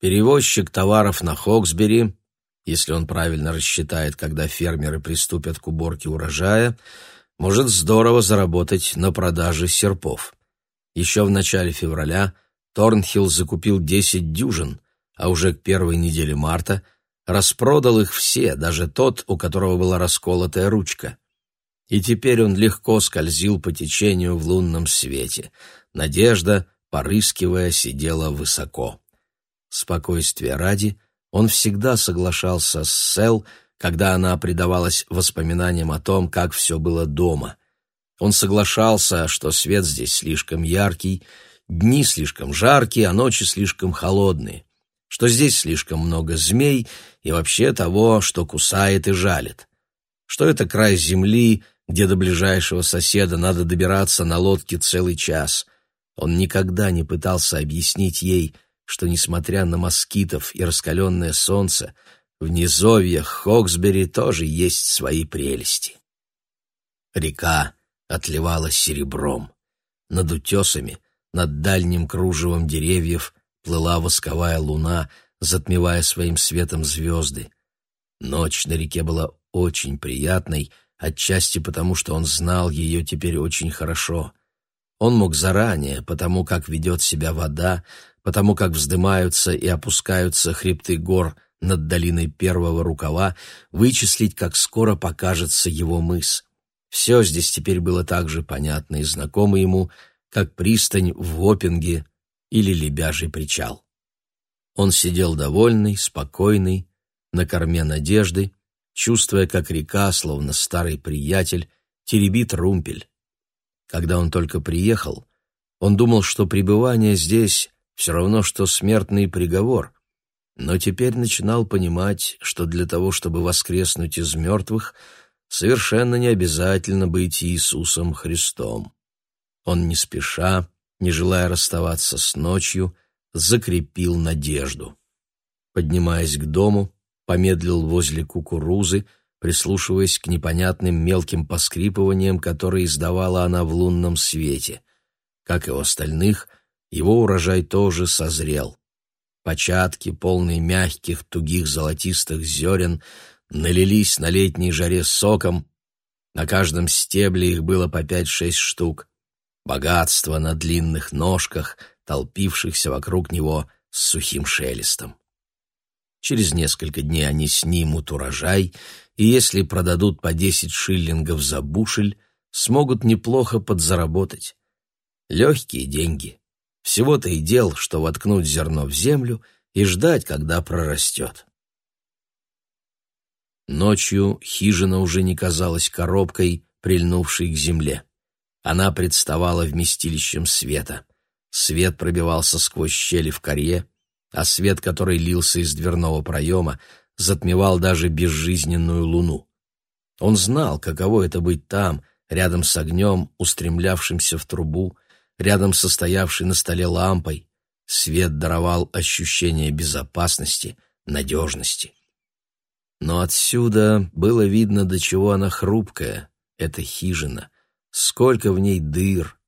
Перевозчик товаров на Хоксбери, если он правильно рассчитает, когда фермеры приступят к уборке урожая, может здорово заработать на продаже серпов. Еще в начале февраля Торнхилл закупил 10 дюжин, а уже к первой неделе марта распродал их все, даже тот, у которого была расколотая ручка. И теперь он легко скользил по течению в лунном свете. Надежда, порыскивая, сидела высоко. Спокойствие ради, он всегда соглашался с Сел, когда она предавалась воспоминаниям о том, как все было дома. Он соглашался, что свет здесь слишком яркий, дни слишком жаркие, а ночи слишком холодные, что здесь слишком много змей и вообще того, что кусает и жалит, что это край земли, где до ближайшего соседа надо добираться на лодке целый час. Он никогда не пытался объяснить ей, что, несмотря на москитов и раскаленное солнце, в низовьях Хоксбери тоже есть свои прелести. Река отливала серебром. Над утесами, над дальним кружевом деревьев плыла восковая луна, затмевая своим светом звезды. Ночь на реке была очень приятной, отчасти потому, что он знал ее теперь очень хорошо. Он мог заранее, потому как ведет себя вода, потому как вздымаются и опускаются хребты гор над долиной первого рукава, вычислить, как скоро покажется его мыс. Все здесь теперь было так же понятно и знакомо ему, как пристань в Опинге или Лебяжий причал. Он сидел довольный, спокойный, на корме надежды, чувствуя, как река, словно старый приятель, теребит румпель. Когда он только приехал, он думал, что пребывание здесь все равно, что смертный приговор, но теперь начинал понимать, что для того, чтобы воскреснуть из мертвых, совершенно не обязательно быть Иисусом Христом. Он не спеша, не желая расставаться с ночью, закрепил надежду. Поднимаясь к дому, помедлил возле кукурузы, прислушиваясь к непонятным мелким поскрипываниям, которые издавала она в лунном свете. Как и у остальных, его урожай тоже созрел. Початки, полные мягких, тугих золотистых зерен, налились на летней жаре соком, на каждом стебле их было по пять-шесть штук. Богатство на длинных ножках, толпившихся вокруг него с сухим шелестом. Через несколько дней они снимут урожай, и если продадут по десять шиллингов за бушель, смогут неплохо подзаработать. Легкие деньги. Всего-то и дел, что воткнуть зерно в землю и ждать, когда прорастет. Ночью хижина уже не казалась коробкой, прильнувшей к земле. Она представала вместилищем света. Свет пробивался сквозь щели в коре, а свет, который лился из дверного проема, затмевал даже безжизненную луну. Он знал, каково это быть там, рядом с огнем, устремлявшимся в трубу, рядом со стоявшей на столе лампой. Свет даровал ощущение безопасности, надежности. Но отсюда было видно, до чего она хрупкая, эта хижина, сколько в ней дыр.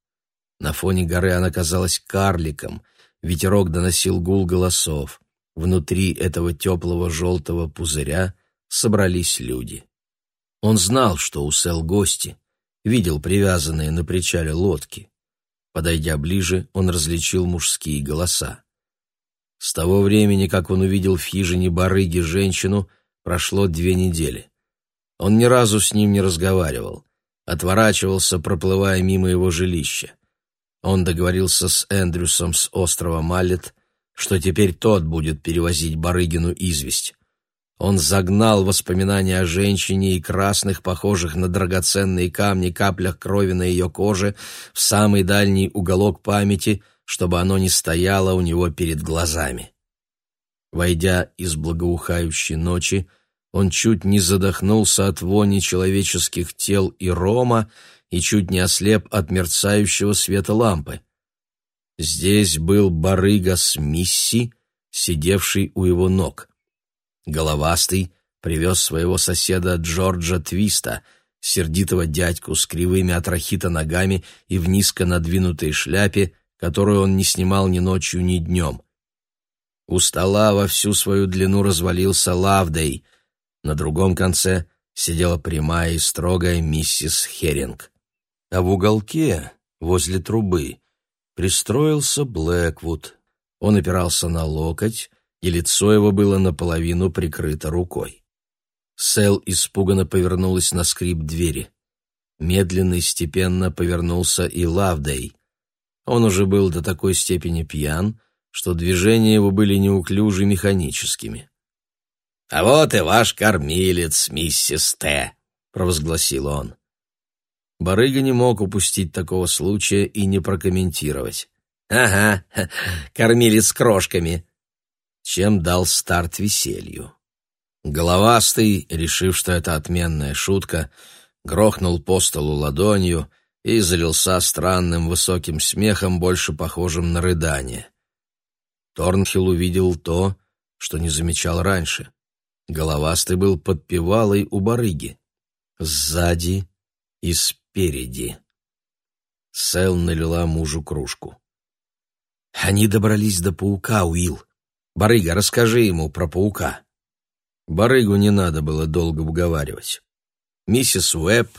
На фоне горы она казалась карликом — Ветерок доносил гул голосов. Внутри этого теплого желтого пузыря собрались люди. Он знал, что у Сел гости, видел привязанные на причале лодки. Подойдя ближе, он различил мужские голоса. С того времени, как он увидел в хижине барыги женщину, прошло две недели. Он ни разу с ним не разговаривал, отворачивался, проплывая мимо его жилища. Он договорился с Эндрюсом с острова Маллет, что теперь тот будет перевозить Барыгину известь. Он загнал воспоминания о женщине и красных, похожих на драгоценные камни, каплях крови на ее коже в самый дальний уголок памяти, чтобы оно не стояло у него перед глазами. Войдя из благоухающей ночи, он чуть не задохнулся от вони человеческих тел и рома, и чуть не ослеп от мерцающего света лампы. Здесь был барыга Смисси, сидевший у его ног. Головастый привез своего соседа Джорджа Твиста, сердитого дядьку с кривыми от рахита ногами и в низко надвинутой шляпе, которую он не снимал ни ночью, ни днем. У стола во всю свою длину развалился Лавдей. На другом конце сидела прямая и строгая миссис Херинг. А в уголке, возле трубы, пристроился Блэквуд. Он опирался на локоть, и лицо его было наполовину прикрыто рукой. Сэл испуганно повернулась на скрип двери. Медленно и степенно повернулся и Лавдей. Он уже был до такой степени пьян, что движения его были неуклюжи механическими. «А вот и ваш кормилец, миссис Т», — провозгласил он. Барыга не мог упустить такого случая и не прокомментировать. «Ага, кормилец крошками», чем дал старт веселью. Головастый, решив, что это отменная шутка, грохнул по столу ладонью и залился странным высоким смехом, больше похожим на рыдание. Торнхилл увидел то, что не замечал раньше. Головастый был подпевалой у барыги. Сзади и спереди. Сэл налила мужу кружку. «Они добрались до паука, Уилл. Барыга, расскажи ему про паука». Барыгу не надо было долго уговаривать. Миссис Уэбб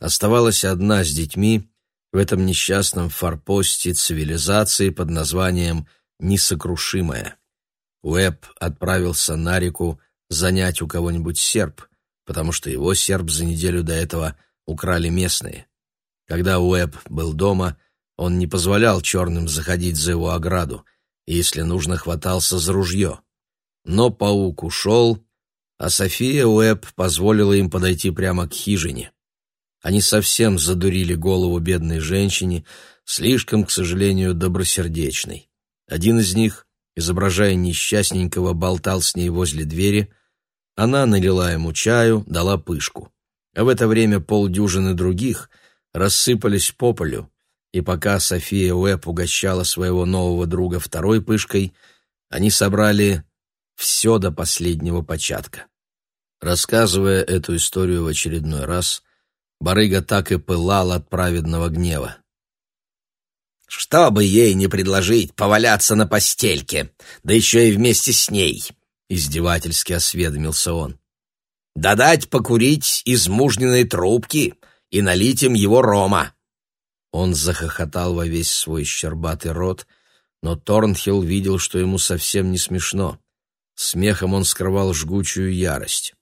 оставалась одна с детьми в этом несчастном форпосте цивилизации под названием «Несокрушимая». Уэбб отправился на реку занять у кого-нибудь серп, потому что его серп за неделю до этого украли местные. Когда Уэбб был дома, он не позволял черным заходить за его ограду, если нужно, хватался за ружье. Но паук ушел, а София Уэбб позволила им подойти прямо к хижине. Они совсем задурили голову бедной женщине, слишком, к сожалению, добросердечной. Один из них, изображая несчастненького, болтал с ней возле двери. Она налила ему чаю, дала пышку. А в это время полдюжины других рассыпались по полю, и пока София Уэбб угощала своего нового друга второй пышкой, они собрали все до последнего початка. Рассказывая эту историю в очередной раз, барыга так и пылал от праведного гнева. «Что бы ей не предложить, поваляться на постельке, да еще и вместе с ней!» — издевательски осведомился он. «Да дать покурить из мужниной трубки и налить им его рома!» Он захохотал во весь свой щербатый рот, но Торнхилл видел, что ему совсем не смешно. Смехом он скрывал жгучую ярость.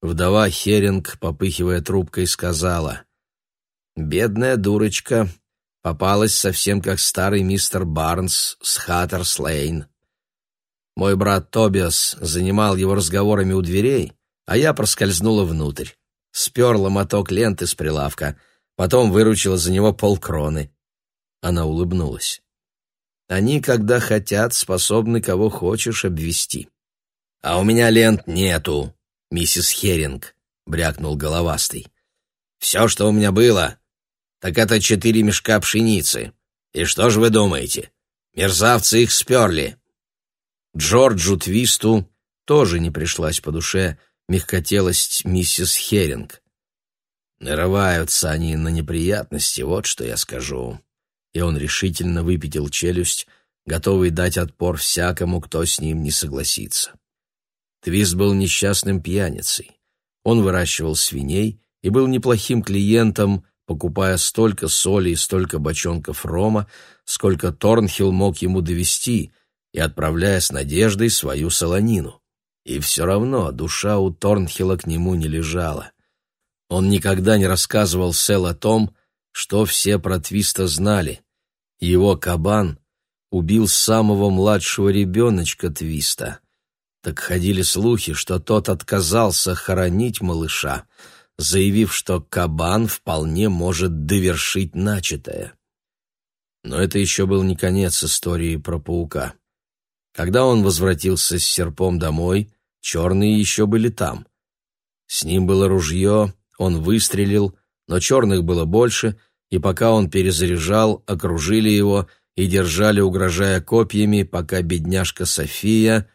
Вдова Херинг, попыхивая трубкой, сказала, «Бедная дурочка, попалась совсем как старый мистер Барнс с Хаттерслейн. Мой брат Тобиас занимал его разговорами у дверей, а я проскользнула внутрь, сперла моток ленты с прилавка, потом выручила за него полкроны». Она улыбнулась. «Они, когда хотят, способны кого хочешь обвести. А у меня лент нету», миссис Херинг», — брякнул головастый. «Все, что у меня было, так это четыре мешка пшеницы. И что же вы думаете? Мерзавцы их сперли». Джорджу Твисту тоже не пришлась по душе мягкотелость миссис Херинг. Нарываются они на неприятности, вот что я скажу. И он решительно выпятил челюсть, готовый дать отпор всякому, кто с ним не согласится. Твист был несчастным пьяницей. Он выращивал свиней и был неплохим клиентом, покупая столько соли и столько бочонков рома, сколько Торнхилл мог ему довести, и отправляя с надеждой свою солонину. И все равно душа у Торнхилла к нему не лежала. Он никогда не рассказывал Сэл о том, что все про Твиста знали. Его кабан убил самого младшего ребеночка Твиста — так ходили слухи, что тот отказался хоронить малыша, заявив, что кабан вполне может довершить начатое. Но это еще был не конец истории про паука. Когда он возвратился с серпом домой, черные еще были там. С ним было ружье, он выстрелил, но черных было больше, и пока он перезаряжал, окружили его и держали, угрожая копьями, пока бедняжка София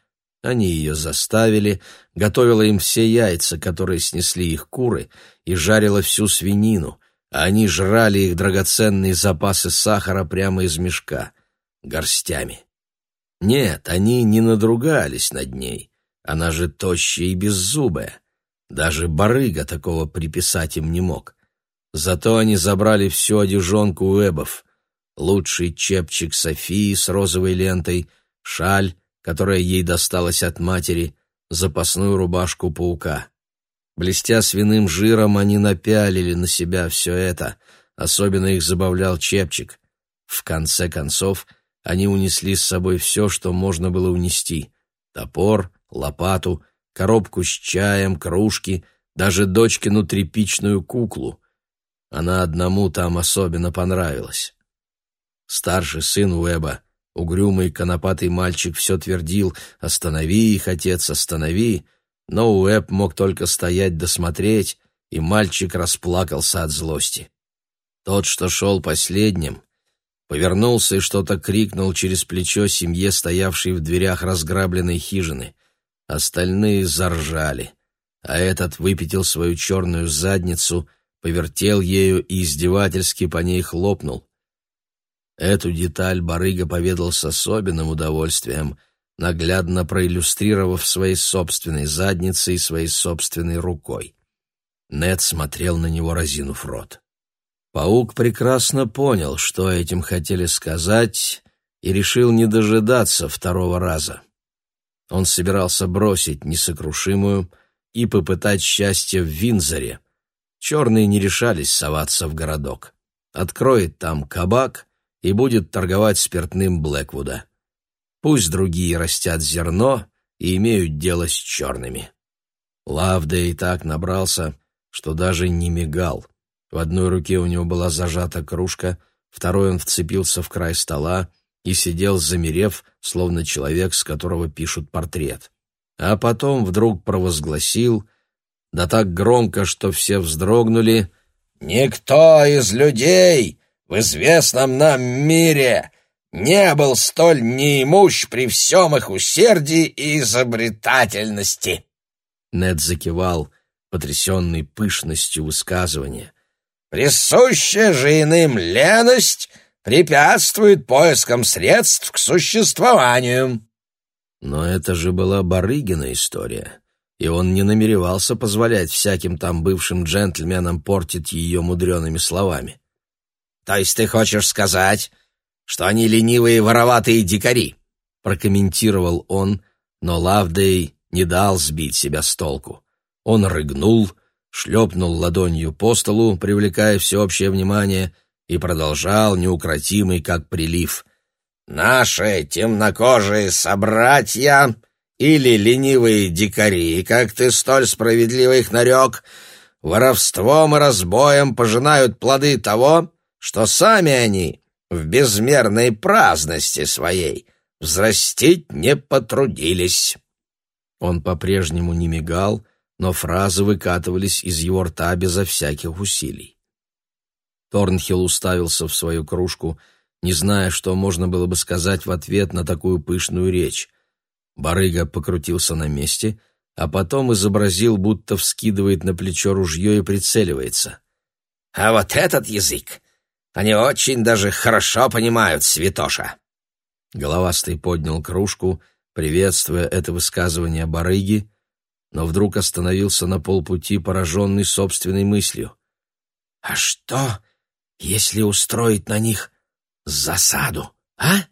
они ее заставили, готовила им все яйца, которые снесли их куры, и жарила всю свинину, а они жрали их драгоценные запасы сахара прямо из мешка, горстями. Нет, они не надругались над ней. Она же тощая и беззубая. Даже барыга такого приписать им не мог. Зато они забрали всю одежонку у эбов. Лучший чепчик Софии с розовой лентой, шаль, которая ей досталась от матери, запасную рубашку паука. Блестя свиным жиром, они напялили на себя все это. Особенно их забавлял чепчик. В конце концов, они унесли с собой все, что можно было унести. Топор, лопату, коробку с чаем, кружки, даже дочкину тряпичную куклу. Она одному там особенно понравилась. Старший сын Уэба, угрюмый конопатый мальчик, все твердил «Останови их, отец, останови!» Но Уэб мог только стоять досмотреть, и мальчик расплакался от злости. Тот, что шел последним, повернулся и что-то крикнул через плечо семье, стоявшей в дверях разграбленной хижины. Остальные заржали, а этот выпятил свою черную задницу, повертел ею и издевательски по ней хлопнул. Эту деталь барыга поведал с особенным удовольствием, наглядно проиллюстрировав своей собственной задницей и своей собственной рукой. Нед смотрел на него, разинув рот. Паук прекрасно понял, что этим хотели сказать, и решил не дожидаться второго раза. Он собирался бросить несокрушимую и попытать счастье в Винзоре. Черные не решались соваться в городок. Откроет там кабак и будет торговать спиртным Блэквуда. Пусть другие растят зерно и имеют дело с черными. Лавда и так набрался, что даже не мигал. В одной руке у него была зажата кружка, второй он вцепился в край стола и сидел, замерев, словно человек, с которого пишут портрет. А потом вдруг провозгласил, да так громко, что все вздрогнули, «Никто из людей в известном нам мире не был столь неимущ при всем их усердии и изобретательности!» Нед закивал, потрясенный пышностью высказывания. Присущая же иным леность препятствует поискам средств к существованию. Но это же была Барыгина история, и он не намеревался позволять всяким там бывшим джентльменам портить ее мудреными словами. «То есть ты хочешь сказать, что они ленивые вороватые дикари?» прокомментировал он, но Лавдей не дал сбить себя с толку. Он рыгнул, шлепнул ладонью по столу, привлекая всеобщее внимание, и продолжал, неукротимый, как прилив. «Наши темнокожие собратья или ленивые дикари, как ты столь справедливо их нарек, воровством и разбоем пожинают плоды того, что сами они в безмерной праздности своей взрастить не потрудились». Он по-прежнему не мигал, но фразы выкатывались из его рта безо всяких усилий. Торнхилл уставился в свою кружку, не зная, что можно было бы сказать в ответ на такую пышную речь. Барыга покрутился на месте, а потом изобразил, будто вскидывает на плечо ружье и прицеливается. «А вот этот язык! Они очень даже хорошо понимают, святоша!» Головастый поднял кружку, приветствуя это высказывание барыги, но вдруг остановился на полпути, пораженный собственной мыслью. «А что, если устроить на них засаду, а?»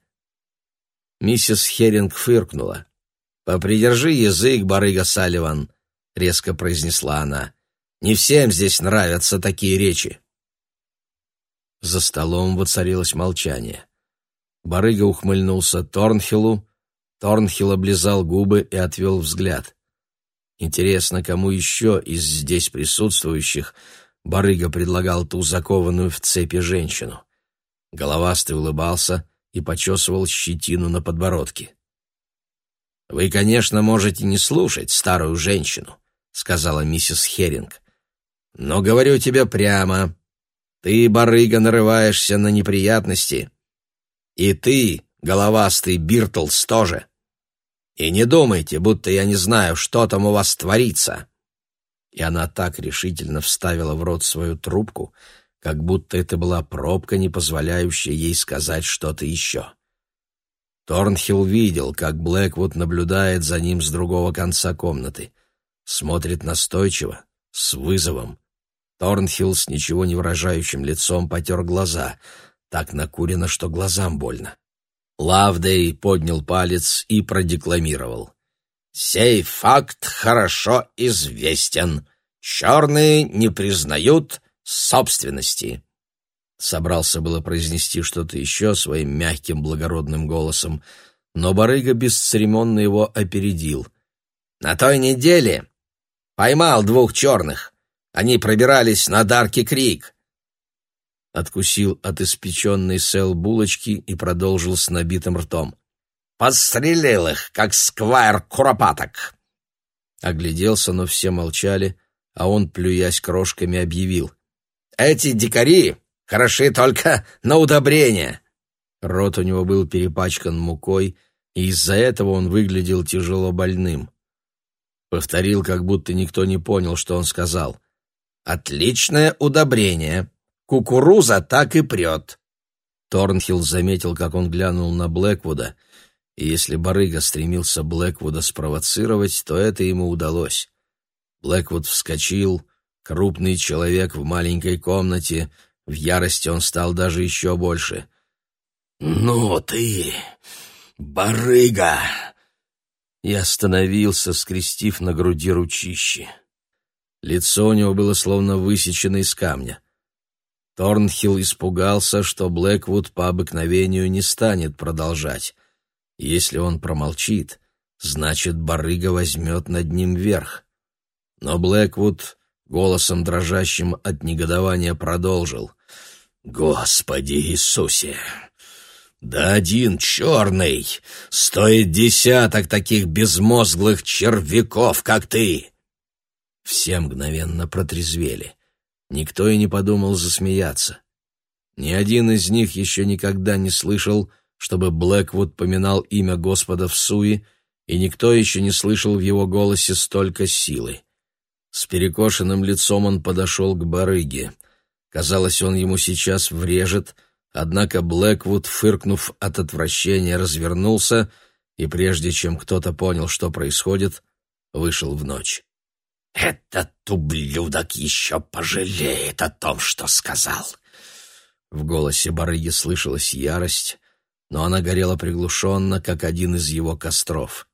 Миссис Херинг фыркнула. «Попридержи язык, барыга Салливан», — резко произнесла она. «Не всем здесь нравятся такие речи». За столом воцарилось молчание. Барыга ухмыльнулся Торнхиллу, Торнхилл облизал губы и отвел взгляд. Интересно, кому еще из здесь присутствующих барыга предлагал ту закованную в цепи женщину. Головастый улыбался и почесывал щетину на подбородке. «Вы, конечно, можете не слушать старую женщину», — сказала миссис Херинг. «Но говорю тебе прямо, ты, барыга, нарываешься на неприятности. И ты, головастый Биртлс, тоже. И не думайте, будто я не знаю, что там у вас творится. И она так решительно вставила в рот свою трубку, как будто это была пробка, не позволяющая ей сказать что-то еще. Торнхилл видел, как Блэквуд наблюдает за ним с другого конца комнаты. Смотрит настойчиво, с вызовом. Торнхилл с ничего не выражающим лицом потер глаза. Так накурено, что глазам больно. Лавдей поднял палец и продекламировал. «Сей факт хорошо известен. Черные не признают собственности». Собрался было произнести что-то еще своим мягким благородным голосом, но барыга бесцеремонно его опередил. «На той неделе поймал двух черных. Они пробирались на Дарки Крик откусил от испеченной сел булочки и продолжил с набитым ртом. «Подстрелил их, как сквайр куропаток!» Огляделся, но все молчали, а он, плюясь крошками, объявил. «Эти дикари хороши только на удобрение!» Рот у него был перепачкан мукой, и из-за этого он выглядел тяжело больным. Повторил, как будто никто не понял, что он сказал. «Отличное удобрение!» Кукуруза так и прет. Торнхилл заметил, как он глянул на Блэквуда, и если барыга стремился Блэквуда спровоцировать, то это ему удалось. Блэквуд вскочил, крупный человек в маленькой комнате, в ярости он стал даже еще больше. «Ну ты, барыга!» И остановился, скрестив на груди ручище. Лицо у него было словно высечено из камня. Торнхилл испугался, что Блэквуд по обыкновению не станет продолжать. Если он промолчит, значит, барыга возьмет над ним верх. Но Блэквуд голосом дрожащим от негодования продолжил. «Господи Иисусе! Да один черный стоит десяток таких безмозглых червяков, как ты!» Все мгновенно протрезвели. Никто и не подумал засмеяться. Ни один из них еще никогда не слышал, чтобы Блэквуд поминал имя Господа в суе, и никто еще не слышал в его голосе столько силы. С перекошенным лицом он подошел к барыге. Казалось, он ему сейчас врежет, однако Блэквуд, фыркнув от отвращения, развернулся и, прежде чем кто-то понял, что происходит, вышел в ночь. Этот ублюдок еще пожалеет о том, что сказал. В голосе барыги слышалась ярость, но она горела приглушенно, как один из его костров.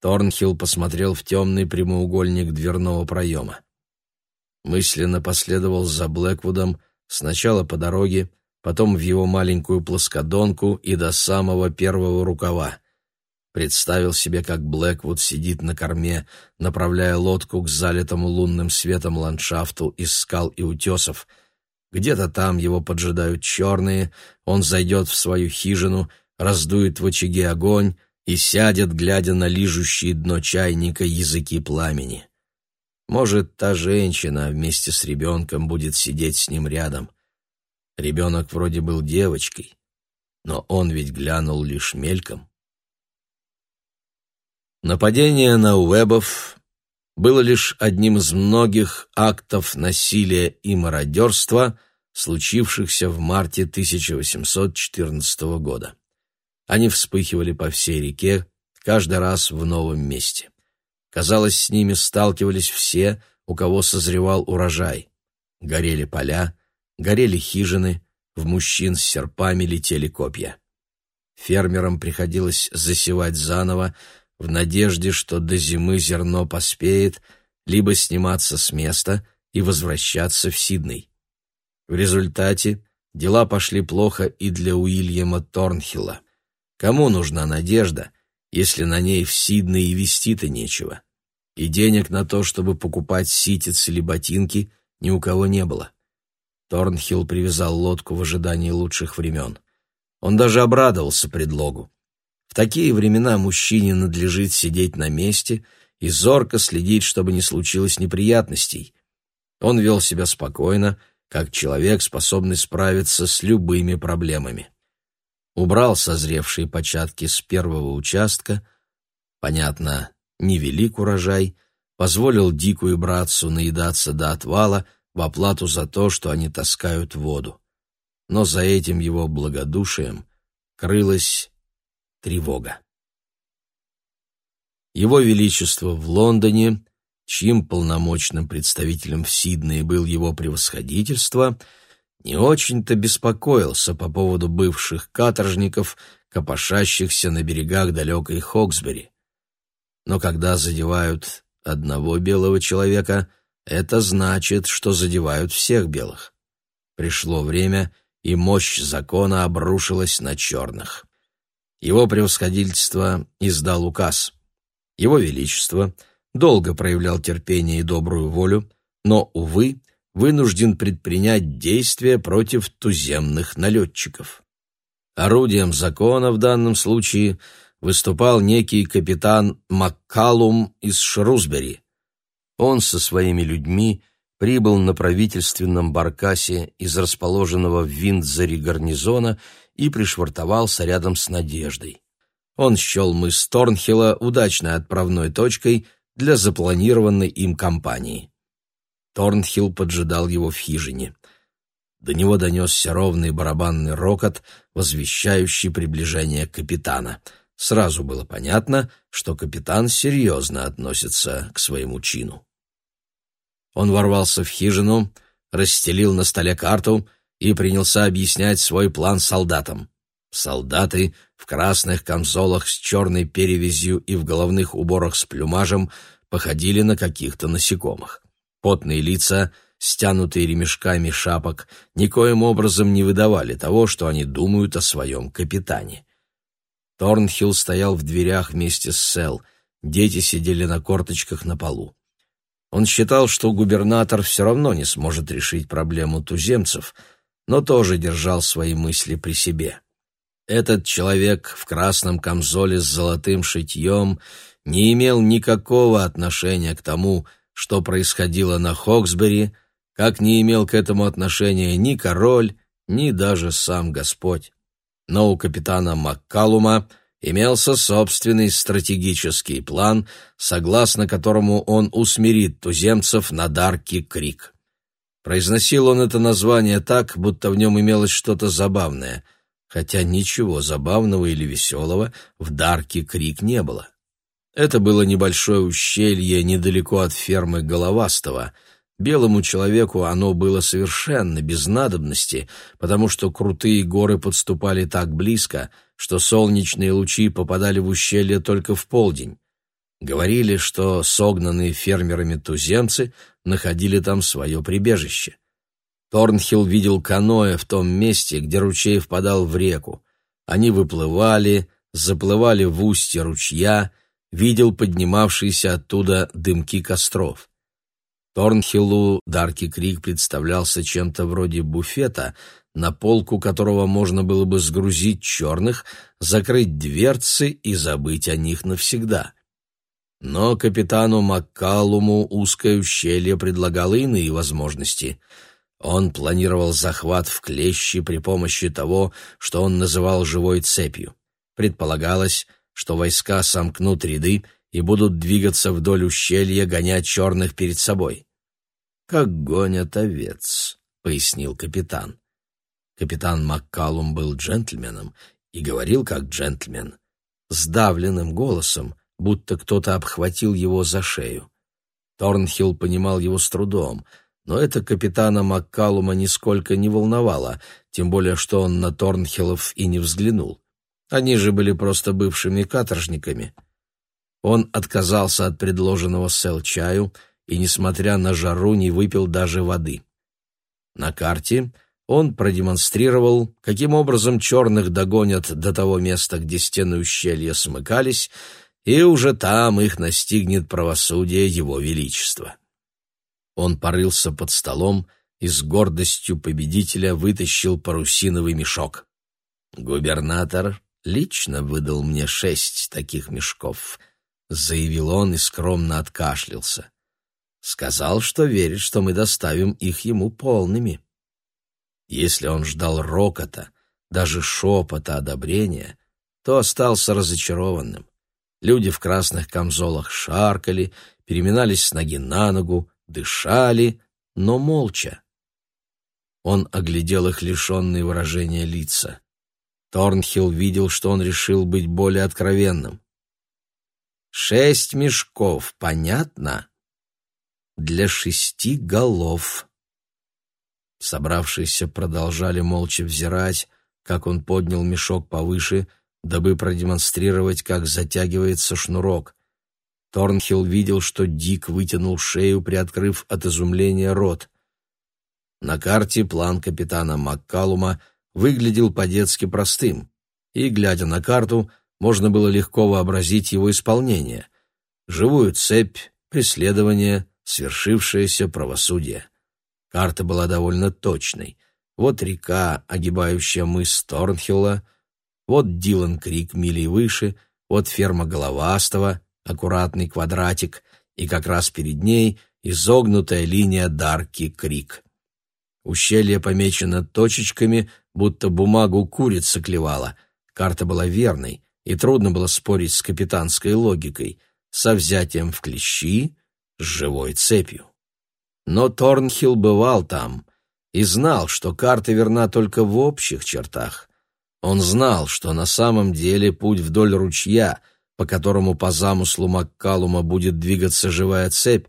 Торнхилл посмотрел в темный прямоугольник дверного проема. Мысленно последовал за Блэквудом сначала по дороге, потом в его маленькую плоскодонку и до самого первого рукава представил себе, как Блэквуд сидит на корме, направляя лодку к залитому лунным светом ландшафту из скал и утесов. Где-то там его поджидают черные, он зайдет в свою хижину, раздует в очаге огонь и сядет, глядя на лижущие дно чайника языки пламени. Может, та женщина вместе с ребенком будет сидеть с ним рядом. Ребенок вроде был девочкой, но он ведь глянул лишь мельком. Нападение на Уэбов было лишь одним из многих актов насилия и мародерства, случившихся в марте 1814 года. Они вспыхивали по всей реке, каждый раз в новом месте. Казалось, с ними сталкивались все, у кого созревал урожай. Горели поля, горели хижины, в мужчин с серпами летели копья. Фермерам приходилось засевать заново, в надежде, что до зимы зерно поспеет, либо сниматься с места и возвращаться в Сидней. В результате дела пошли плохо и для Уильяма Торнхилла. Кому нужна надежда, если на ней в Сиднее вести-то нечего? И денег на то, чтобы покупать ситец или ботинки, ни у кого не было. Торнхилл привязал лодку в ожидании лучших времен. Он даже обрадовался предлогу такие времена мужчине надлежит сидеть на месте и зорко следить, чтобы не случилось неприятностей. Он вел себя спокойно, как человек, способный справиться с любыми проблемами. Убрал созревшие початки с первого участка, понятно, невелик урожай, позволил дикую братцу наедаться до отвала в оплату за то, что они таскают воду. Но за этим его благодушием крылась тревога. Его Величество в Лондоне, чьим полномочным представителем в Сиднее был его превосходительство, не очень-то беспокоился по поводу бывших каторжников, копошащихся на берегах далекой Хоксбери. Но когда задевают одного белого человека, это значит, что задевают всех белых. Пришло время, и мощь закона обрушилась на черных. Его превосходительство издал указ. Его Величество долго проявлял терпение и добрую волю, но, увы, вынужден предпринять действия против туземных налетчиков. Орудием закона в данном случае выступал некий капитан Маккалум из Шрусбери. Он со своими людьми прибыл на правительственном баркасе из расположенного в Виндзоре гарнизона и пришвартовался рядом с Надеждой. Он счел мыс Торнхилла удачной отправной точкой для запланированной им кампании. Торнхилл поджидал его в хижине. До него донесся ровный барабанный рокот, возвещающий приближение капитана. Сразу было понятно, что капитан серьезно относится к своему чину. Он ворвался в хижину, расстелил на столе карту и принялся объяснять свой план солдатам. Солдаты в красных камзолах с черной перевязью и в головных уборах с плюмажем походили на каких-то насекомых. Потные лица, стянутые ремешками шапок, никоим образом не выдавали того, что они думают о своем капитане. Торнхилл стоял в дверях вместе с Сел. Дети сидели на корточках на полу. Он считал, что губернатор все равно не сможет решить проблему туземцев, но тоже держал свои мысли при себе. Этот человек в красном камзоле с золотым шитьем не имел никакого отношения к тому, что происходило на Хоксбери, как не имел к этому отношения ни король, ни даже сам Господь. Но у капитана Маккалума имелся собственный стратегический план, согласно которому он усмирит туземцев на Дарки Крик. Произносил он это название так, будто в нем имелось что-то забавное — хотя ничего забавного или веселого в Дарке Крик не было. Это было небольшое ущелье недалеко от фермы Головастого. Белому человеку оно было совершенно без надобности, потому что крутые горы подступали так близко, что солнечные лучи попадали в ущелье только в полдень. Говорили, что согнанные фермерами туземцы находили там свое прибежище. Торнхилл видел каноэ в том месте, где ручей впадал в реку. Они выплывали, заплывали в устье ручья, видел поднимавшиеся оттуда дымки костров. Торнхиллу Дарки Крик представлялся чем-то вроде буфета, на полку которого можно было бы сгрузить черных, закрыть дверцы и забыть о них навсегда. Но капитану Маккалуму узкое ущелье предлагало иные возможности — он планировал захват в клещи при помощи того, что он называл живой цепью. Предполагалось, что войска сомкнут ряды и будут двигаться вдоль ущелья, гоня черных перед собой. «Как гонят овец», — пояснил капитан. Капитан Маккалум был джентльменом и говорил как джентльмен, сдавленным голосом, будто кто-то обхватил его за шею. Торнхилл понимал его с трудом — но это капитана Маккалума нисколько не волновало, тем более что он на Торнхиллов и не взглянул. Они же были просто бывшими каторжниками. Он отказался от предложенного сел чаю и, несмотря на жару, не выпил даже воды. На карте он продемонстрировал, каким образом черных догонят до того места, где стены ущелья смыкались, и уже там их настигнет правосудие Его Величества. Он порылся под столом и с гордостью победителя вытащил парусиновый мешок. «Губернатор лично выдал мне шесть таких мешков», — заявил он и скромно откашлялся. «Сказал, что верит, что мы доставим их ему полными». Если он ждал рокота, даже шепота одобрения, то остался разочарованным. Люди в красных камзолах шаркали, переминались с ноги на ногу, дышали, но молча. Он оглядел их лишенные выражения лица. Торнхилл видел, что он решил быть более откровенным. «Шесть мешков, понятно?» «Для шести голов». Собравшиеся продолжали молча взирать, как он поднял мешок повыше, дабы продемонстрировать, как затягивается шнурок. Торнхилл видел, что Дик вытянул шею, приоткрыв от изумления рот. На карте план капитана Маккалума выглядел по-детски простым, и, глядя на карту, можно было легко вообразить его исполнение. Живую цепь, преследование, свершившееся правосудие. Карта была довольно точной. Вот река, огибающая мыс Торнхилла, вот Дилан Крик мили выше, вот ферма Головастого, аккуратный квадратик, и как раз перед ней изогнутая линия Дарки Крик. Ущелье помечено точечками, будто бумагу курица клевала. Карта была верной, и трудно было спорить с капитанской логикой, со взятием в клещи, с живой цепью. Но Торнхилл бывал там и знал, что карта верна только в общих чертах. Он знал, что на самом деле путь вдоль ручья, по которому по замыслу Маккалума будет двигаться живая цепь,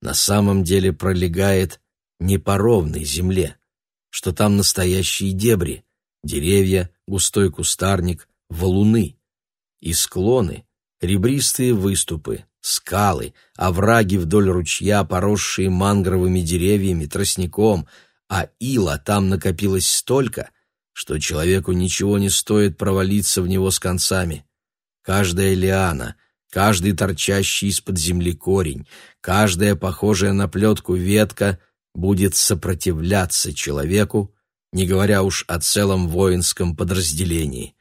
на самом деле пролегает не по ровной земле, что там настоящие дебри, деревья, густой кустарник, валуны и склоны, ребристые выступы, скалы, овраги вдоль ручья, поросшие мангровыми деревьями, тростником, а ила там накопилось столько, что человеку ничего не стоит провалиться в него с концами. Каждая лиана, каждый торчащий из-под земли корень, каждая похожая на плетку ветка будет сопротивляться человеку, не говоря уж о целом воинском подразделении.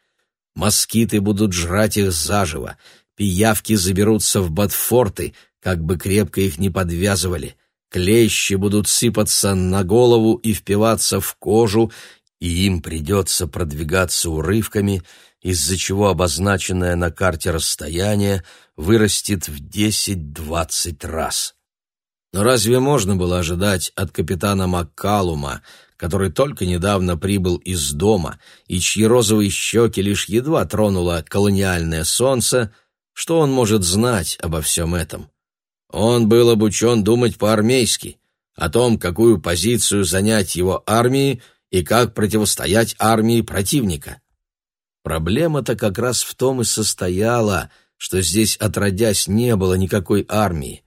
Москиты будут жрать их заживо, пиявки заберутся в ботфорты, как бы крепко их не подвязывали, клещи будут сыпаться на голову и впиваться в кожу, и им придется продвигаться урывками, из-за чего обозначенное на карте расстояние вырастет в 10-20 раз. Но разве можно было ожидать от капитана Маккалума, который только недавно прибыл из дома и чьи розовые щеки лишь едва тронуло колониальное солнце, что он может знать обо всем этом? Он был обучен думать по-армейски, о том, какую позицию занять его армии и как противостоять армии противника. Проблема-то как раз в том и состояла, что здесь отродясь не было никакой армии.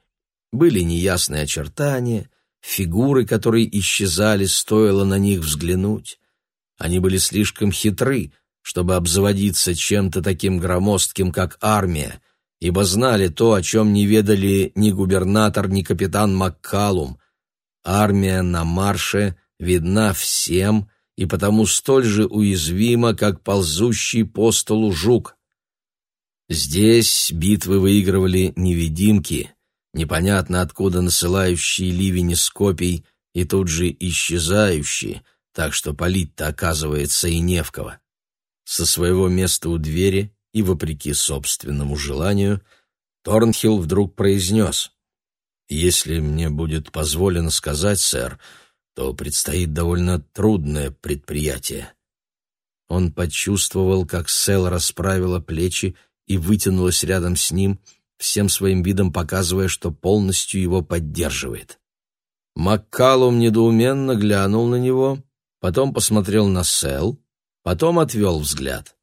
Были неясные очертания, фигуры, которые исчезали, стоило на них взглянуть. Они были слишком хитры, чтобы обзаводиться чем-то таким громоздким, как армия, ибо знали то, о чем не ведали ни губернатор, ни капитан Маккалум. Армия на марше видна всем и потому столь же уязвима, как ползущий по столу жук. Здесь битвы выигрывали невидимки, непонятно откуда насылающие ливень из копий и тут же исчезающие, так что полить-то оказывается и не в кого. Со своего места у двери и, вопреки собственному желанию, Торнхилл вдруг произнес «Если мне будет позволено сказать, сэр, то предстоит довольно трудное предприятие». Он почувствовал, как Сэл расправила плечи и вытянулась рядом с ним, всем своим видом показывая, что полностью его поддерживает. Маккалум недоуменно глянул на него, потом посмотрел на Сэл, потом отвел взгляд.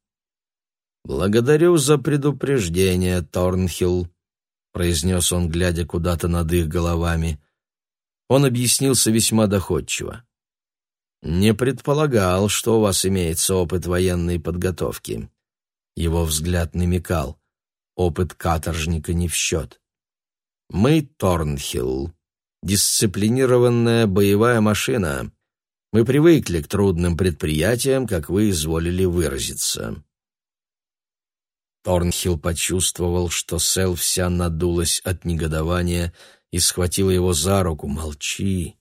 «Благодарю за предупреждение, Торнхилл», — произнес он, глядя куда-то над их головами. Он объяснился весьма доходчиво. «Не предполагал, что у вас имеется опыт военной подготовки». Его взгляд намекал. Опыт каторжника не в счет. «Мы Торнхилл, дисциплинированная боевая машина. Мы привыкли к трудным предприятиям, как вы изволили выразиться. Торнхилл почувствовал, что Сэл вся надулась от негодования и схватила его за руку. «Молчи!»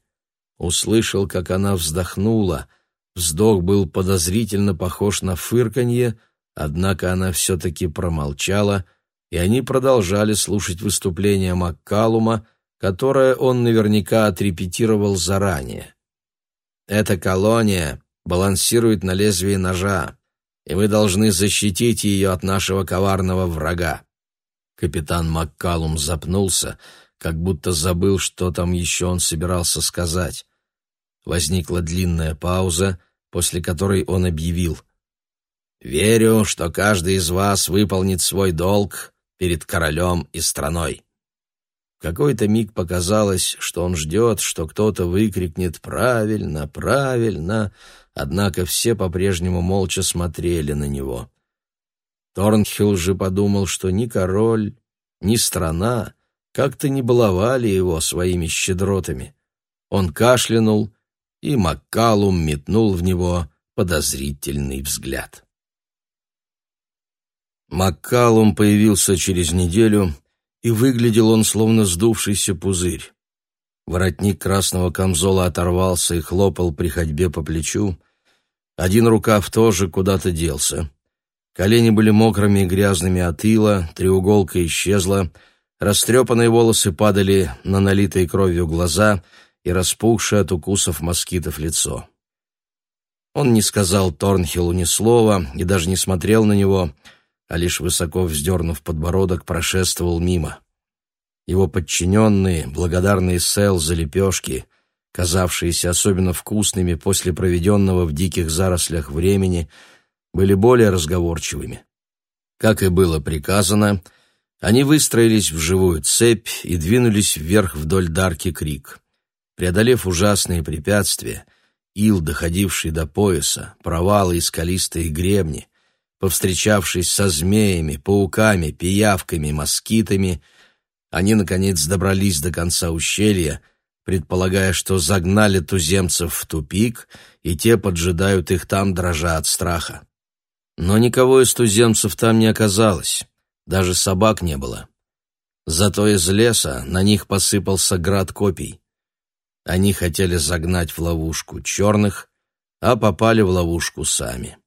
Услышал, как она вздохнула. Вздох был подозрительно похож на фырканье, однако она все-таки промолчала, и они продолжали слушать выступление Маккалума, которое он наверняка отрепетировал заранее. «Эта колония балансирует на лезвии ножа. и мы должны защитить ее от нашего коварного врага». Капитан Маккалум запнулся, как будто забыл, что там еще он собирался сказать. Возникла длинная пауза, после которой он объявил. «Верю, что каждый из вас выполнит свой долг перед королем и страной». Какой-то миг показалось, что он ждет, что кто-то выкрикнет «Правильно, правильно!», однако все по-прежнему молча смотрели на него. Торнхилл же подумал, что ни король, ни страна как-то не баловали его своими щедротами. Он кашлянул, и Маккалум метнул в него подозрительный взгляд. Маккалум появился через неделю, и выглядел он словно сдувшийся пузырь. Воротник красного камзола оторвался и хлопал при ходьбе по плечу. Один рукав тоже куда-то делся. Колени были мокрыми и грязными от ила, треуголка исчезла, растрепанные волосы падали на налитые кровью глаза и распухшее от укусов москитов лицо. Он не сказал Торнхиллу ни слова и даже не смотрел на него, а лишь высоко вздернув подбородок, прошествовал мимо. Его подчиненные, благодарные Сэл за лепешки, казавшиеся особенно вкусными после проведенного в диких зарослях времени, были более разговорчивыми. Как и было приказано, они выстроились в живую цепь и двинулись вверх вдоль Дарки Крик. Преодолев ужасные препятствия, ил, доходивший до пояса, провалы и скалистые гребни, повстречавшись со змеями, пауками, пиявками, москитами, они, наконец, добрались до конца ущелья, предполагая, что загнали туземцев в тупик, и те поджидают их там, дрожа от страха. Но никого из туземцев там не оказалось, даже собак не было. Зато из леса на них посыпался град копий. Они хотели загнать в ловушку черных, а попали в ловушку сами.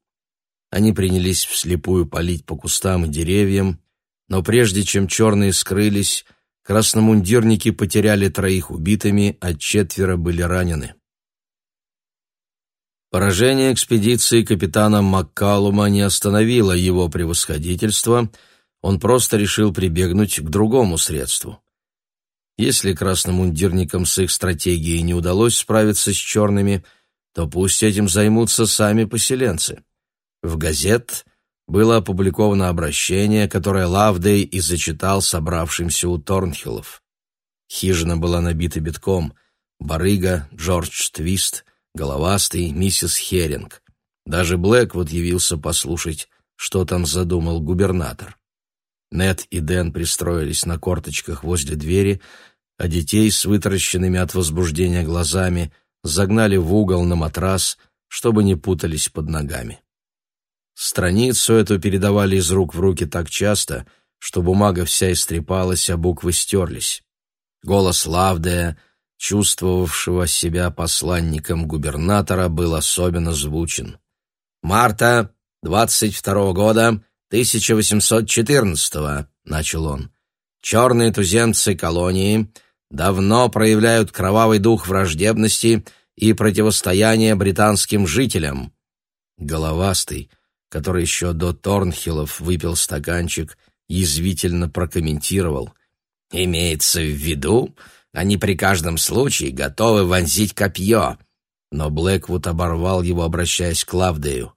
Они принялись вслепую палить по кустам и деревьям, но прежде чем черные скрылись, красномундирники потеряли троих убитыми, а четверо были ранены. Поражение экспедиции капитана Маккалума не остановило его превосходительство, он просто решил прибегнуть к другому средству. Если красномундирникам с их стратегией не удалось справиться с черными, то пусть этим займутся сами поселенцы. В газет было опубликовано обращение, которое Лавдей и зачитал собравшимся у Торнхиллов. Хижина была набита битком. Барыга, Джордж Твист, Головастый, миссис Херинг. Даже Блэквуд явился послушать, что там задумал губернатор. Нед и Дэн пристроились на корточках возле двери, а детей с вытаращенными от возбуждения глазами загнали в угол на матрас, чтобы не путались под ногами. Страницу эту передавали из рук в руки так часто, что бумага вся истрепалась, а буквы стерлись. Голос Лавдея, чувствовавшего себя посланником губернатора, был особенно звучен. «Марта 22 года 1814-го», — начал он. «Черные туземцы колонии давно проявляют кровавый дух враждебности и противостояния британским жителям». Головастый, который еще до Торнхиллов выпил стаканчик, язвительно прокомментировал. «Имеется в виду, они при каждом случае готовы вонзить копье». Но Блэквуд оборвал его, обращаясь к Лавдею.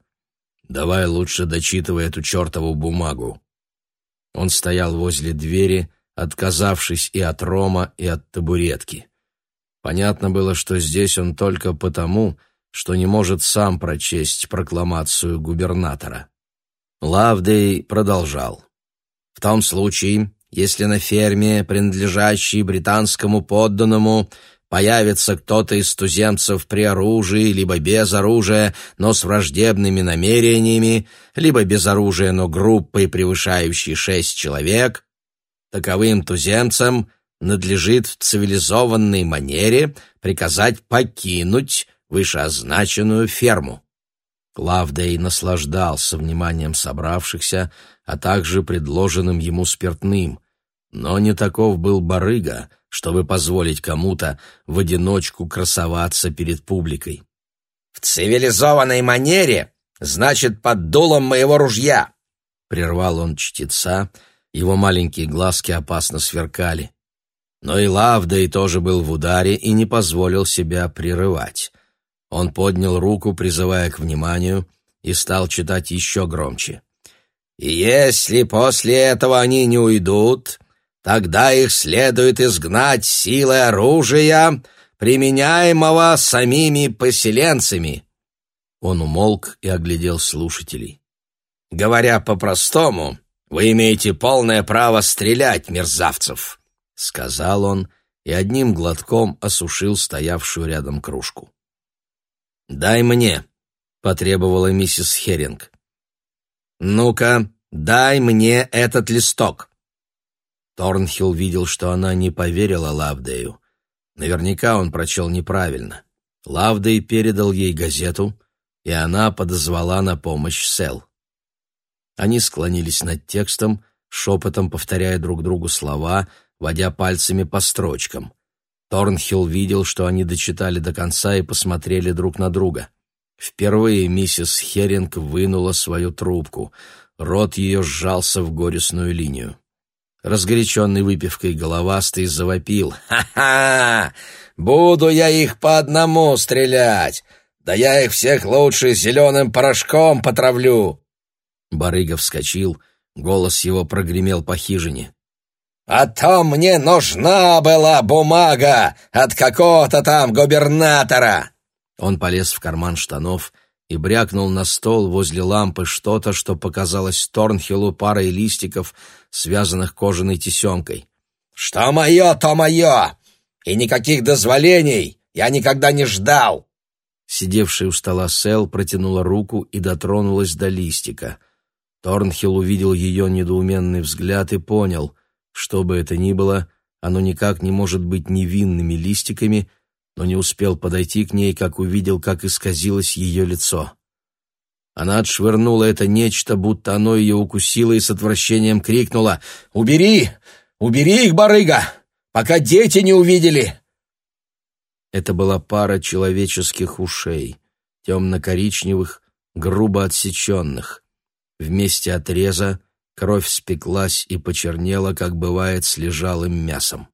Давай лучше дочитывай эту чертову бумагу. Он стоял возле двери, отказавшись и от рома, и от табуретки. Понятно было, что здесь он только потому, что не может сам прочесть прокламацию губернатора. Лавдей продолжал. В том случае, если на ферме, принадлежащей британскому подданному, появится кто-то из туземцев при оружии, либо без оружия, но с враждебными намерениями, либо без оружия, но группой, превышающей шесть человек, таковым туземцам надлежит в цивилизованной манере приказать покинуть вышеозначенную ферму. Клавдей наслаждался вниманием собравшихся, а также предложенным ему спиртным, но не таков был барыга, чтобы позволить кому-то в одиночку красоваться перед публикой. «В цивилизованной манере значит, под дулом моего ружья!» Прервал он чтеца, его маленькие глазки опасно сверкали. Но и Лавдей тоже был в ударе и не позволил себя прерывать. Он поднял руку, призывая к вниманию, и стал читать еще громче. «И если после этого они не уйдут, тогда их следует изгнать силой оружия, применяемого самими поселенцами». Он умолк и оглядел слушателей. «Говоря по-простому, вы имеете полное право стрелять, мерзавцев», — сказал он и одним глотком осушил стоявшую рядом кружку. «Дай мне», — потребовала миссис Херинг. «Ну-ка, дай мне этот листок». Торнхилл видел, что она не поверила Лавдею. Наверняка он прочел неправильно. Лавдей передал ей газету, и она подозвала на помощь Сел. Они склонились над текстом, шепотом повторяя друг другу слова, водя пальцами по строчкам. Торнхилл видел, что они дочитали до конца и посмотрели друг на друга. Впервые миссис Херинг вынула свою трубку. Рот ее сжался в горестную линию. Разгоряченный выпивкой головастый завопил. «Ха-ха! Буду я их по одному стрелять! Да я их всех лучше зеленым порошком потравлю!» Барыга вскочил, голос его прогремел по хижине. А то мне нужна была бумага от какого-то там губернатора!» Он полез в карман штанов и брякнул на стол возле лампы что-то, что показалось Торнхиллу парой листиков, связанных кожаной тесемкой. «Что мое, то мое! И никаких дозволений я никогда не ждал!» Сидевшая у стола Сэл протянула руку и дотронулась до листика. Торнхилл увидел ее недоуменный взгляд и понял — что бы это ни было, оно никак не может быть невинными листиками, но не успел подойти к ней, как увидел, как исказилось ее лицо. Она отшвырнула это нечто, будто оно ее укусило и с отвращением крикнула «Убери! Убери их, барыга! Пока дети не увидели!» Это была пара человеческих ушей, темно-коричневых, грубо отсеченных. Вместе отреза Кровь спеклась и почернела, как бывает с лежалым мясом.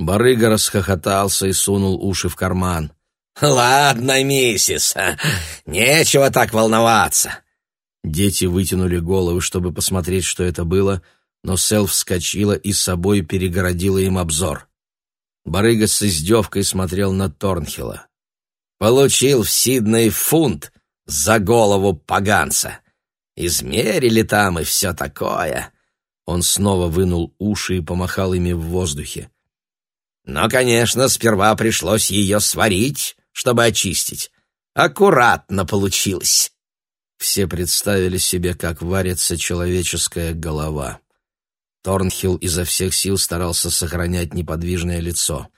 Барыга расхохотался и сунул уши в карман. «Ладно, миссис, нечего так волноваться». Дети вытянули головы, чтобы посмотреть, что это было, но Сел вскочила и с собой перегородила им обзор. Барыга с издевкой смотрел на Торнхилла. «Получил в Сидней фунт за голову поганца. Измерили там и все такое». Он снова вынул уши и помахал ими в воздухе. «Но, конечно, сперва пришлось ее сварить, чтобы очистить. Аккуратно получилось». Все представили себе, как варится человеческая голова. Торнхилл изо всех сил старался сохранять неподвижное лицо.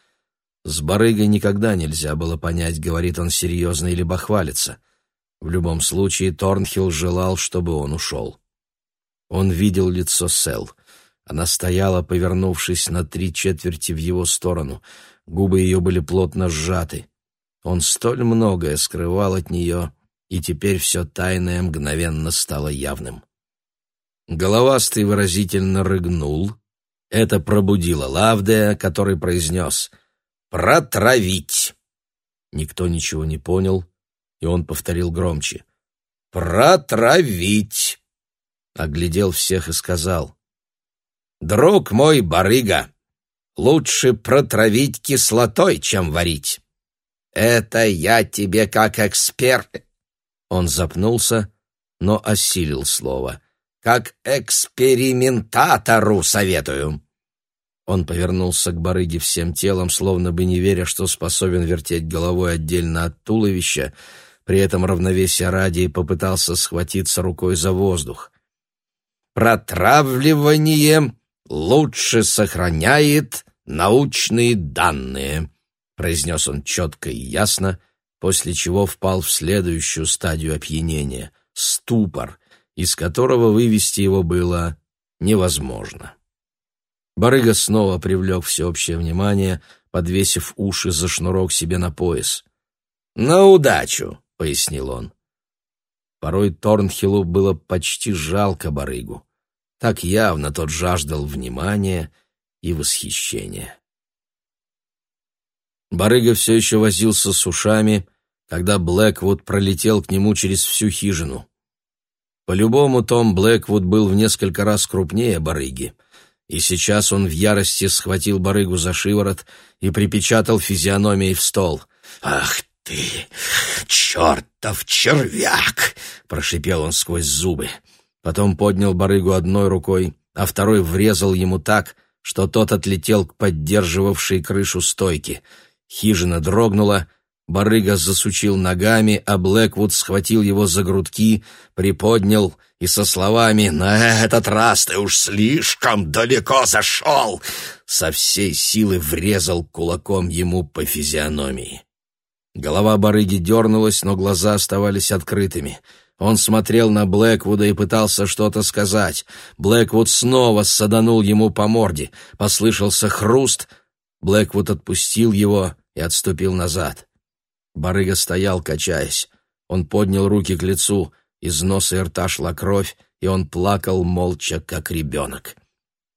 С барыгой никогда нельзя было понять, говорит он серьезно или бахвалится. В любом случае, Торнхилл желал, чтобы он ушел. Он видел лицо Сел. Она стояла, повернувшись на три четверти в его сторону. Губы ее были плотно сжаты. Он столь многое скрывал от нее, и теперь все тайное мгновенно стало явным. Головастый выразительно рыгнул. Это пробудило Лавдея, который произнес «Протравить!». Никто ничего не понял, и он повторил громче. «Протравить!» Оглядел всех и сказал. «Друг мой, барыга, лучше протравить кислотой, чем варить. Это я тебе как эксперт...» Он запнулся, но осилил слово. «Как экспериментатору советую». Он повернулся к барыге всем телом, словно бы не веря, что способен вертеть головой отдельно от туловища, при этом равновесие ради попытался схватиться рукой за воздух. «Протравливание лучше сохраняет научные данные», произнес он четко и ясно, после чего впал в следующую стадию опьянения — ступор, из которого вывести его было невозможно. Барыга снова привлек всеобщее внимание, подвесив уши за шнурок себе на пояс. «На удачу!» — пояснил он. Порой Торнхиллу было почти жалко барыгу. Так явно тот жаждал внимания и восхищения. Барыга все еще возился с ушами, когда Блэквуд пролетел к нему через всю хижину. По-любому Том Блэквуд был в несколько раз крупнее барыги, и сейчас он в ярости схватил барыгу за шиворот и припечатал физиономией в стол. «Ах ты, чертов червяк!» — прошипел он сквозь зубы. Потом поднял барыгу одной рукой, а второй врезал ему так, что тот отлетел к поддерживавшей крышу стойки. Хижина дрогнула, барыга засучил ногами, а Блэквуд схватил его за грудки, приподнял и со словами «На этот раз ты уж слишком далеко зашел!» со всей силы врезал кулаком ему по физиономии. Голова барыги дернулась, но глаза оставались открытыми. Он смотрел на Блэквуда и пытался что-то сказать. Блэквуд снова саданул ему по морде. Послышался хруст. Блэквуд отпустил его и отступил назад. Барыга стоял, качаясь. Он поднял руки к лицу, из носа и рта шла кровь, и он плакал молча, как ребенок.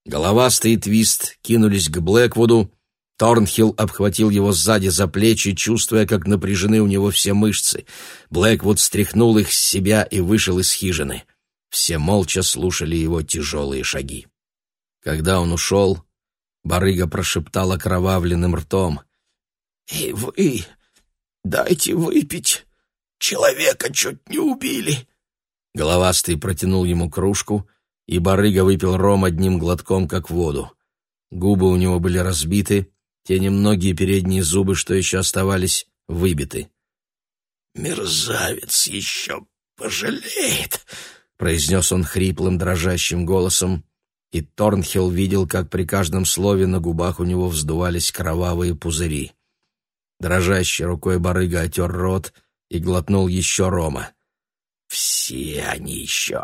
Головастый твист кинулись к Блэквуду, Торнхилл обхватил его сзади за плечи, чувствуя, как напряжены у него все мышцы. Блэквуд стряхнул их с себя и вышел из хижины. Все молча слушали его тяжелые шаги. Когда он ушел, барыга прошептал окровавленным ртом. «И вы дайте выпить. Человека чуть не убили». Головастый протянул ему кружку, и барыга выпил ром одним глотком, как воду. Губы у него были разбиты, те немногие передние зубы, что еще оставались, выбиты. «Мерзавец еще пожалеет», — произнес он хриплым, дрожащим голосом, и Торнхилл видел, как при каждом слове на губах у него вздувались кровавые пузыри. Дрожащей рукой барыга отер рот и глотнул еще рома. «Все они еще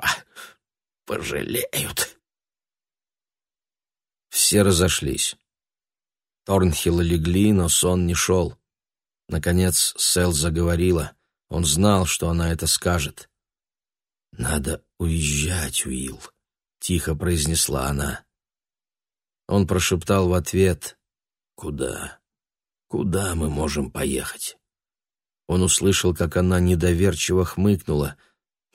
пожалеют». Все разошлись. Торнхилла легли, но сон не шел. Наконец Сэл заговорила. Он знал, что она это скажет. «Надо уезжать, Уилл», — тихо произнесла она. Он прошептал в ответ «Куда? Куда мы можем поехать?» Он услышал, как она недоверчиво хмыкнула.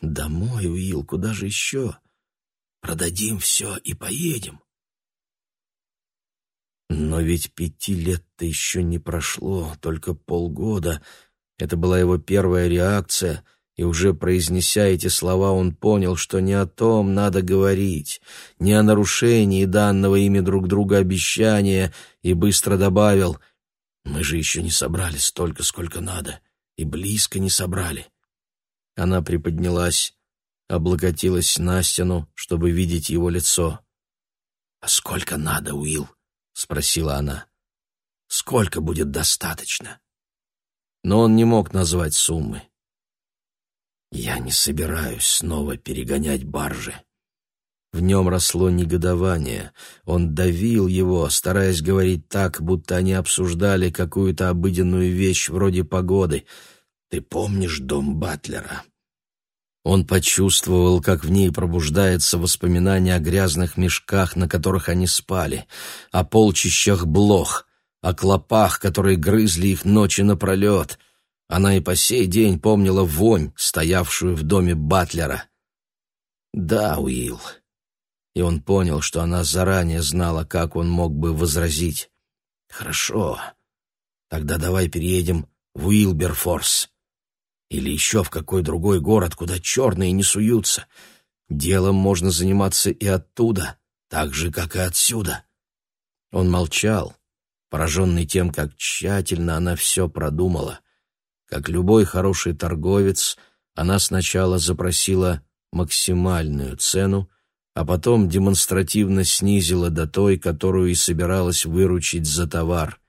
«Домой, Уилл, куда же еще? Продадим все и поедем». Но ведь пяти лет-то еще не прошло, только полгода. Это была его первая реакция, и уже произнеся эти слова, он понял, что не о том надо говорить, не о нарушении данного ими друг друга обещания, и быстро добавил, «Мы же еще не собрали столько, сколько надо, и близко не собрали». Она приподнялась, облокотилась на стену, чтобы видеть его лицо. «А сколько надо, Уилл?» спросила она. Сколько будет достаточно? Но он не мог назвать суммы. Я не собираюсь снова перегонять баржи. В нем росло негодование. Он давил его, стараясь говорить так, будто они обсуждали какую-то обыденную вещь вроде погоды. «Ты помнишь дом Батлера?» Он почувствовал, как в ней пробуждается воспоминание о грязных мешках, на которых они спали, о полчищах блох, о клопах, которые грызли их ночи напролет. Она и по сей день помнила вонь, стоявшую в доме Батлера. «Да, Уилл». И он понял, что она заранее знала, как он мог бы возразить. «Хорошо, тогда давай переедем в Уилберфорс. Или еще в какой другой город, куда черные не суются. Делом можно заниматься и оттуда, так же, как и отсюда. Он молчал, пораженный тем, как тщательно она все продумала. Как любой хороший торговец, она сначала запросила максимальную цену, а потом демонстративно снизила до той, которую и собиралась выручить за товар.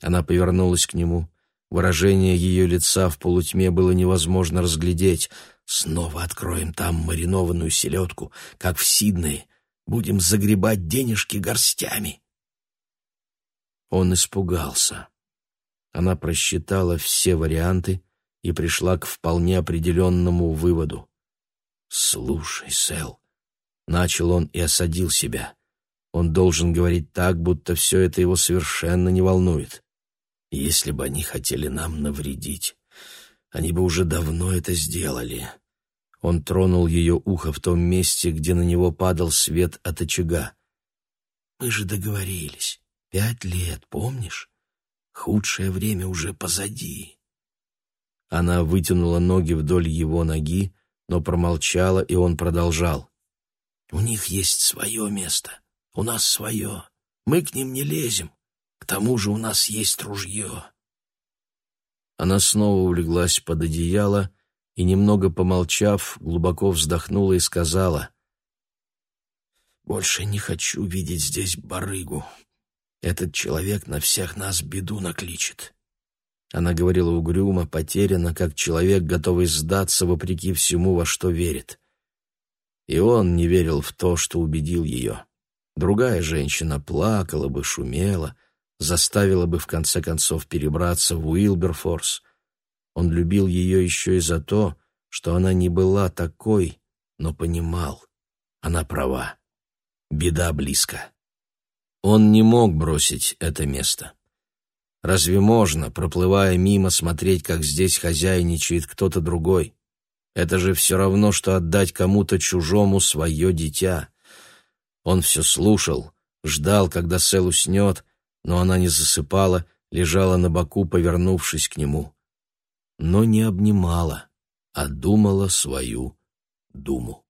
Она повернулась к нему, Выражение ее лица в полутьме было невозможно разглядеть. «Снова откроем там маринованную селедку, как в Сиднее. Будем загребать денежки горстями». Он испугался. Она просчитала все варианты и пришла к вполне определенному выводу. «Слушай, Сэл», — начал он и осадил себя. Он должен говорить так, будто все это его совершенно не волнует. Если бы они хотели нам навредить, они бы уже давно это сделали. Он тронул ее ухо в том месте, где на него падал свет от очага. Мы же договорились. Пять лет, помнишь? Худшее время уже позади. Она вытянула ноги вдоль его ноги, но промолчала, и он продолжал. «У них есть свое место, у нас свое. Мы к ним не лезем. К тому же у нас есть ружье». Она снова улеглась под одеяло и, немного помолчав, глубоко вздохнула и сказала, «Больше не хочу видеть здесь барыгу. Этот человек на всех нас беду накличет». Она говорила угрюмо, потеряно, как человек, готовый сдаться вопреки всему, во что верит. И он не верил в то, что убедил ее. Другая женщина плакала бы, шумела, заставила бы в конце концов перебраться в Уилберфорс. Он любил ее еще и за то, что она не была такой, но понимал, она права. Беда близко. Он не мог бросить это место. Разве можно, проплывая мимо, смотреть, как здесь хозяйничает кто-то другой? Это же все равно, что отдать кому-то чужому свое дитя. Он все слушал, ждал, когда Сэл уснет, но она не засыпала, лежала на боку, повернувшись к нему. Но не обнимала, а думала свою думу.